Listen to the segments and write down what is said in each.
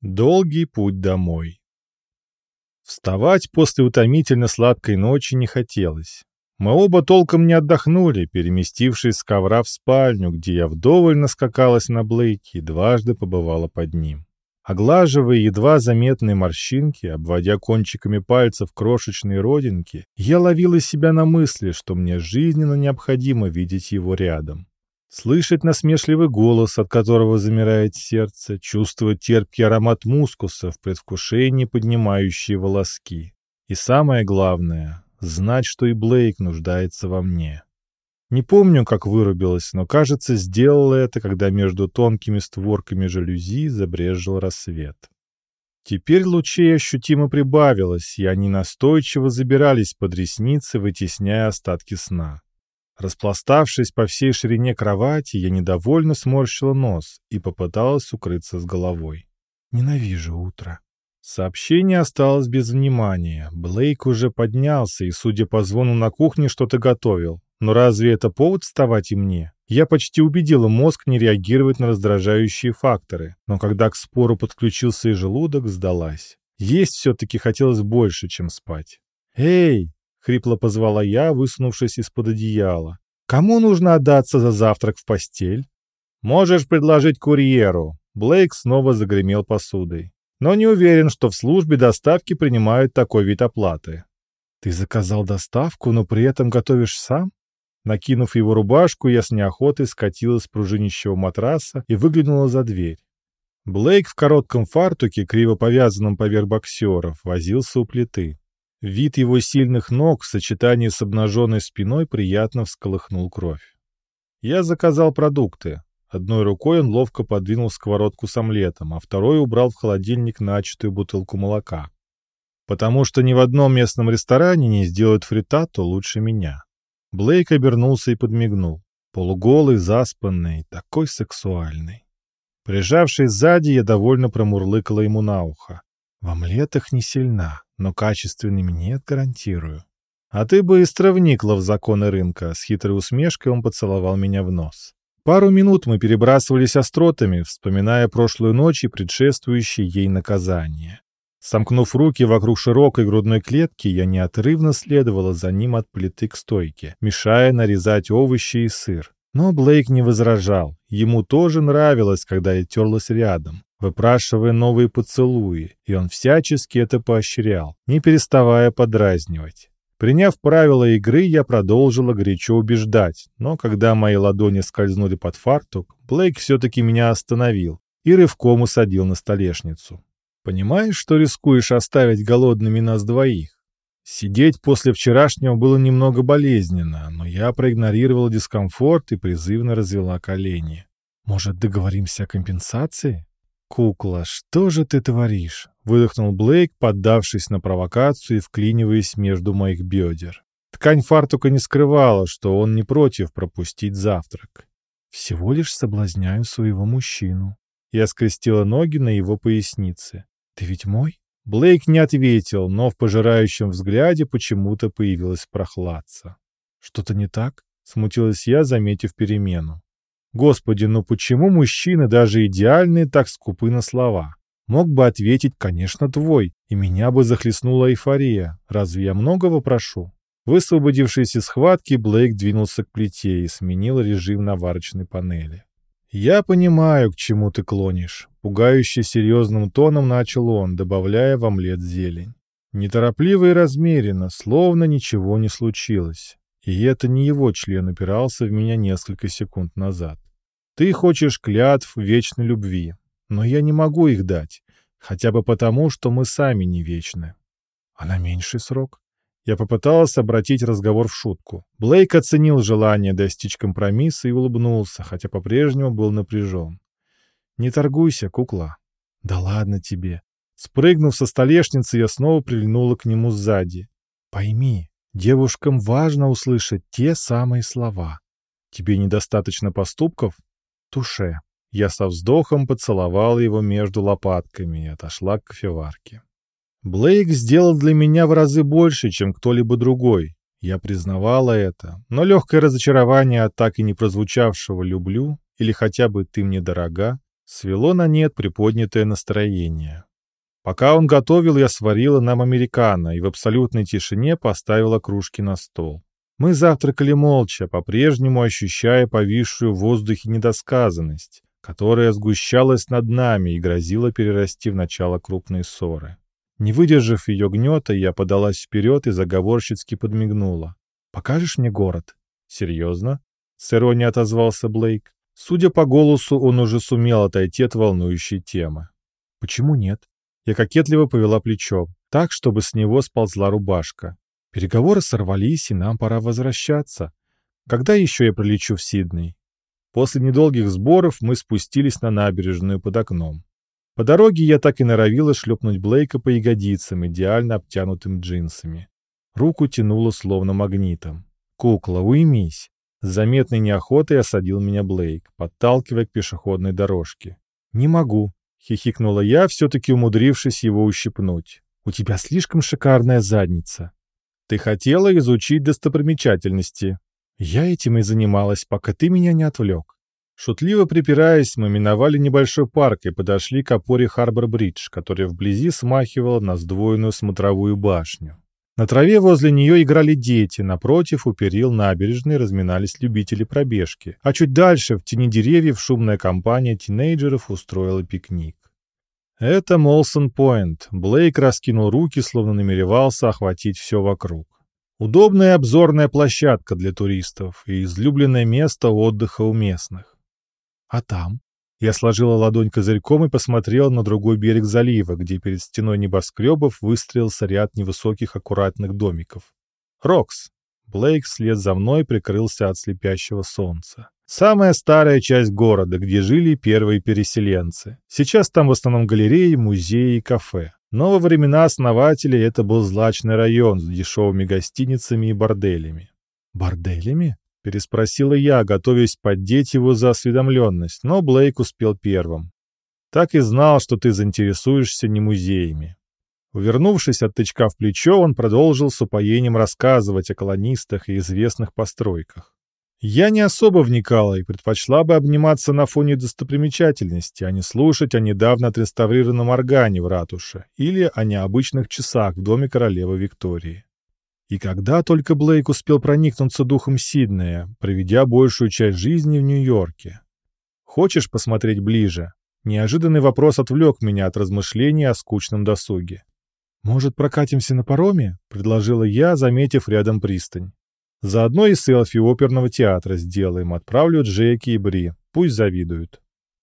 Долгий путь домой. Вставать после утомительно сладкой ночи не хотелось. Мы оба толком не отдохнули, переместившись с ковра в спальню, где я вдоволь наскакалась на Блейке и дважды побывала под ним. Оглаживая едва заметные морщинки, обводя кончиками пальцев крошечные родинки, я ловила себя на мысли, что мне жизненно необходимо видеть его рядом. Слышать насмешливый голос, от которого замирает сердце, чувствовать терпкий аромат мускуса в предвкушении поднимающие волоски. И самое главное — знать, что и Блейк нуждается во мне. Не помню, как вырубилась, но, кажется, сделала это, когда между тонкими створками жалюзи забрежил рассвет. Теперь лучей ощутимо прибавилось, и они настойчиво забирались под ресницы, вытесняя остатки сна. Распластавшись по всей ширине кровати, я недовольно сморщила нос и попыталась укрыться с головой. «Ненавижу утро». Сообщение осталось без внимания. Блейк уже поднялся и, судя по звону на кухне, что-то готовил. Но разве это повод вставать и мне? Я почти убедила мозг не реагировать на раздражающие факторы, но когда к спору подключился и желудок, сдалась. Есть все-таки хотелось больше, чем спать. «Эй!» — хрипло позвала я, высунувшись из-под одеяла. «Кому нужно отдаться за завтрак в постель?» «Можешь предложить курьеру». Блейк снова загремел посудой. «Но не уверен, что в службе доставки принимают такой вид оплаты». «Ты заказал доставку, но при этом готовишь сам?» Накинув его рубашку, я с неохотой скатилась с пружинищего матраса и выглянула за дверь. Блейк в коротком фартуке, криво повязанном поверх боксеров, возился у плиты. Вид его сильных ног в сочетании с обнаженной спиной приятно всколыхнул кровь. Я заказал продукты. Одной рукой он ловко подвинул сковородку с омлетом, а второй убрал в холодильник начатую бутылку молока. Потому что ни в одном местном ресторане не сделают фритату лучше меня. Блейк обернулся и подмигнул. Полуголый, заспанный, такой сексуальный. Прижавшись сзади, я довольно промурлыкала ему на ухо. В омлетах не сильна, но качественными нет, гарантирую. А ты быстро вникла в законы рынка. С хитрой усмешкой он поцеловал меня в нос. Пару минут мы перебрасывались остротами, вспоминая прошлую ночь и предшествующее ей наказание. Сомкнув руки вокруг широкой грудной клетки, я неотрывно следовала за ним от плиты к стойке, мешая нарезать овощи и сыр. Но Блейк не возражал. Ему тоже нравилось, когда я терлась рядом выпрашивая новые поцелуи, и он всячески это поощрял, не переставая подразнивать. Приняв правила игры, я продолжила горячо убеждать, но когда мои ладони скользнули под фартук, Блейк все-таки меня остановил и рывком усадил на столешницу. «Понимаешь, что рискуешь оставить голодными нас двоих?» Сидеть после вчерашнего было немного болезненно, но я проигнорировала дискомфорт и призывно развела колени. «Может, договоримся о компенсации?» «Кукла, что же ты творишь?» — выдохнул Блейк, поддавшись на провокацию и вклиниваясь между моих бедер. Ткань фартука не скрывала, что он не против пропустить завтрак. «Всего лишь соблазняю своего мужчину». Я скрестила ноги на его пояснице. «Ты ведь мой?» Блейк не ответил, но в пожирающем взгляде почему-то появилась прохладца. «Что-то не так?» — смутилась я, заметив перемену. Господи, ну почему мужчины, даже идеальные, так скупы на слова? Мог бы ответить, конечно, твой, и меня бы захлестнула эйфория. Разве я многого прошу? Высвободившись из схватки, Блейк двинулся к плите и сменил режим на варочной панели. «Я понимаю, к чему ты клонишь», — пугающе серьезным тоном начал он, добавляя в омлет зелень. Неторопливо и размеренно, словно ничего не случилось. И это не его член упирался в меня несколько секунд назад. Ты хочешь клятв вечной любви, но я не могу их дать, хотя бы потому, что мы сами не вечны. А на меньший срок? Я попыталась обратить разговор в шутку. Блейк оценил желание достичь компромисса и улыбнулся, хотя по-прежнему был напряжен. «Не торгуйся, кукла». «Да ладно тебе». Спрыгнув со столешницы, я снова прильнула к нему сзади. «Пойми, Девушкам важно услышать те самые слова. Тебе недостаточно поступков? Туше. Я со вздохом поцеловал его между лопатками и отошла к кофеварке. Блейк сделал для меня в разы больше, чем кто-либо другой. Я признавала это, но легкое разочарование от так и не прозвучавшего «люблю» или хотя бы «ты мне дорога» Свело на нет приподнятое настроение. Пока он готовил, я сварила нам американо и в абсолютной тишине поставила кружки на стол. Мы завтракали молча, по-прежнему ощущая повисшую в воздухе недосказанность, которая сгущалась над нами и грозила перерасти в начало крупной ссоры. Не выдержав ее гнета, я подалась вперед и заговорщицки подмигнула. «Покажешь мне город?» «Серьезно?» — с иронией отозвался Блейк. Судя по голосу, он уже сумел отойти от волнующей темы. «Почему нет?» Я кокетливо повела плечом, так, чтобы с него сползла рубашка. Переговоры сорвались, и нам пора возвращаться. Когда еще я прилечу в Сидней? После недолгих сборов мы спустились на набережную под окном. По дороге я так и норовила шлепнуть Блейка по ягодицам, идеально обтянутым джинсами. Руку тянуло словно магнитом. «Кукла, уймись!» С заметной неохотой осадил меня Блейк, подталкивая к пешеходной дорожке. «Не могу», — хихикнула я, все-таки умудрившись его ущипнуть. «У тебя слишком шикарная задница». «Ты хотела изучить достопримечательности». «Я этим и занималась, пока ты меня не отвлек». Шутливо припираясь, мы миновали небольшой парк и подошли к опоре Харбор-Бридж, которая вблизи смахивала на сдвоенную смотровую башню. На траве возле нее играли дети, напротив, у перил набережной разминались любители пробежки, а чуть дальше, в тени деревьев, шумная компания тинейджеров устроила пикник. Это Молсон-Пойнт. Блейк раскинул руки, словно намеревался охватить все вокруг. Удобная обзорная площадка для туристов и излюбленное место отдыха у местных. А там? Я сложила ладонь козырьком и посмотрела на другой берег залива, где перед стеной небоскребов выстроился ряд невысоких аккуратных домиков. «Рокс!» Блейк вслед за мной прикрылся от слепящего солнца. Самая старая часть города, где жили первые переселенцы. Сейчас там в основном галереи, музеи и кафе. Но во времена основателей это был злачный район с дешевыми гостиницами и борделями. «Борделями?» — переспросила я, готовясь поддеть его за осведомленность, но Блейк успел первым. «Так и знал, что ты заинтересуешься не музеями». Увернувшись от тычка в плечо, он продолжил с упоением рассказывать о колонистах и известных постройках. Я не особо вникала и предпочла бы обниматься на фоне достопримечательности, а не слушать о недавно отреставрированном органе в ратуше или о необычных часах в доме королевы Виктории. И когда только Блейк успел проникнуться духом Сиднея, проведя большую часть жизни в Нью-Йорке. «Хочешь посмотреть ближе?» Неожиданный вопрос отвлек меня от размышлений о скучном досуге. «Может, прокатимся на пароме?» — предложила я, заметив рядом пристань. «Заодно и селфи оперного театра сделаем, отправлю Джеки и Бри, пусть завидуют».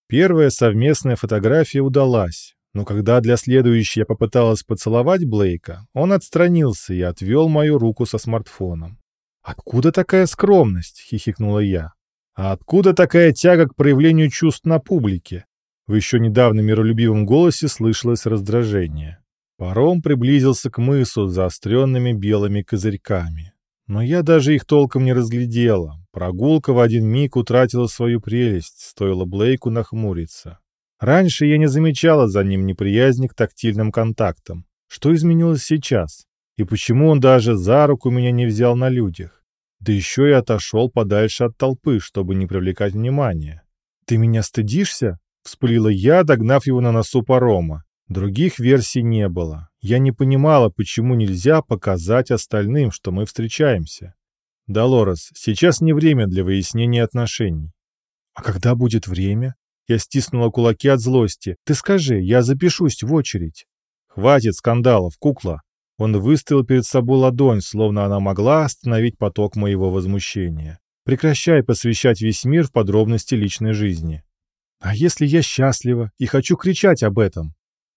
Первая совместная фотография удалась, но когда для следующей я попыталась поцеловать Блейка, он отстранился и отвел мою руку со смартфоном. «Откуда такая скромность?» — хихикнула я. «А откуда такая тяга к проявлению чувств на публике?» В еще недавно миролюбивом голосе слышалось раздражение. Паром приблизился к мысу с заостренными белыми козырьками. Но я даже их толком не разглядела. Прогулка в один миг утратила свою прелесть, стоило Блейку нахмуриться. Раньше я не замечала за ним неприязни к тактильным контактам. Что изменилось сейчас? И почему он даже за руку меня не взял на людях? Да еще и отошел подальше от толпы, чтобы не привлекать внимания. «Ты меня стыдишься?» — вспылила я, догнав его на носу парома. Других версий не было. Я не понимала, почему нельзя показать остальным, что мы встречаемся. «Долорес, сейчас не время для выяснения отношений». «А когда будет время?» Я стиснула кулаки от злости. «Ты скажи, я запишусь в очередь». «Хватит скандалов, кукла!» Он выставил перед собой ладонь, словно она могла остановить поток моего возмущения. «Прекращай посвящать весь мир в подробности личной жизни». «А если я счастлива и хочу кричать об этом?»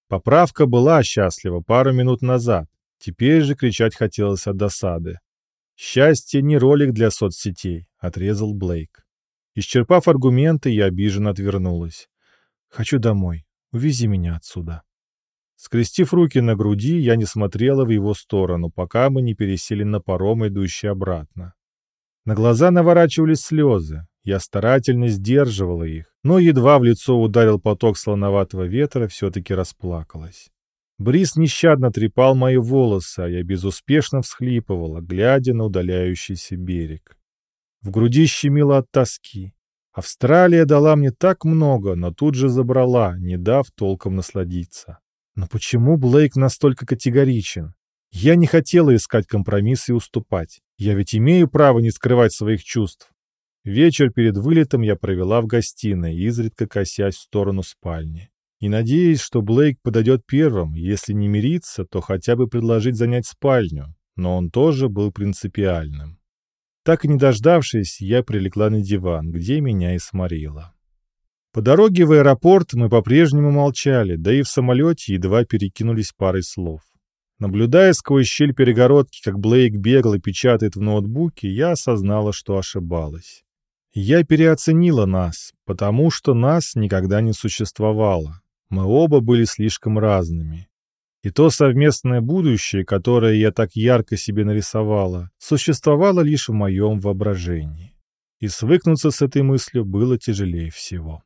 Поправка была счастлива пару минут назад. Теперь же кричать хотелось от досады. «Счастье не ролик для соцсетей», — отрезал Блейк. Исчерпав аргументы, я обиженно отвернулась. «Хочу домой. Увези меня отсюда». Скрестив руки на груди, я не смотрела в его сторону, пока мы не пересели на паром, идущий обратно. На глаза наворачивались слезы. Я старательно сдерживала их, но едва в лицо ударил поток слоноватого ветра, все-таки расплакалась. Бриз нещадно трепал мои волосы, а я безуспешно всхлипывала, глядя на удаляющийся берег. В груди щемило от тоски. Австралия дала мне так много, но тут же забрала, не дав толком насладиться. Но почему Блейк настолько категоричен? Я не хотела искать компромисс и уступать. Я ведь имею право не скрывать своих чувств. Вечер перед вылетом я провела в гостиной, изредка косясь в сторону спальни. И надеясь, что Блейк подойдет первым, если не мириться, то хотя бы предложить занять спальню, но он тоже был принципиальным. Так и не дождавшись, я прилегла на диван, где меня и сморило. По дороге в аэропорт мы по-прежнему молчали, да и в самолете едва перекинулись парой слов. Наблюдая сквозь щель перегородки, как Блейк бегло печатает в ноутбуке, я осознала, что ошибалась. Я переоценила нас, потому что нас никогда не существовало. Мы оба были слишком разными. И то совместное будущее, которое я так ярко себе нарисовала, существовало лишь в моем воображении. И свыкнуться с этой мыслью было тяжелее всего.